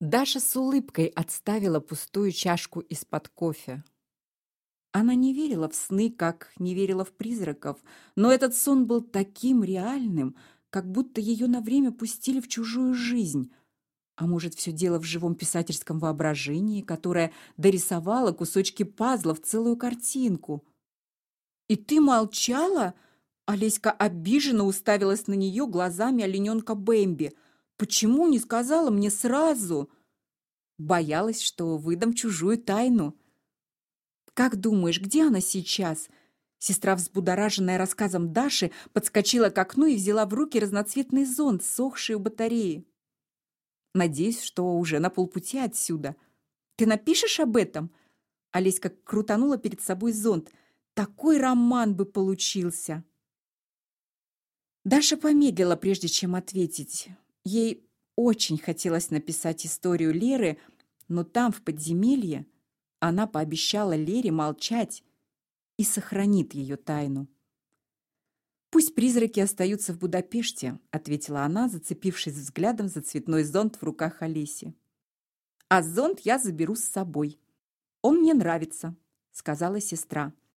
Даша с улыбкой отставила пустую чашку из-под кофе. Она не верила в сны, как не верила в призраков, но этот сон был таким реальным, как будто ее на время пустили в чужую жизнь. А может, все дело в живом писательском воображении, которое дорисовало кусочки пазла в целую картинку. «И ты молчала?» Олеська обиженно уставилась на нее глазами олененка Бэмби. «Почему не сказала мне сразу?» Боялась, что выдам чужую тайну. «Как думаешь, где она сейчас?» Сестра, взбудораженная рассказом Даши, подскочила к окну и взяла в руки разноцветный зонт, сохший у батареи. «Надеюсь, что уже на полпути отсюда. Ты напишешь об этом?» Олеська крутанула перед собой зонт. «Такой роман бы получился!» Даша помедлила, прежде чем ответить. Ей очень хотелось написать историю Леры, но там, в подземелье, она пообещала Лере молчать и сохранит ее тайну. Пусть призраки остаются в Будапеште, ответила она, зацепившись взглядом за цветной зонт в руках Олеси. А зонт я заберу с собой. Он мне нравится, сказала сестра.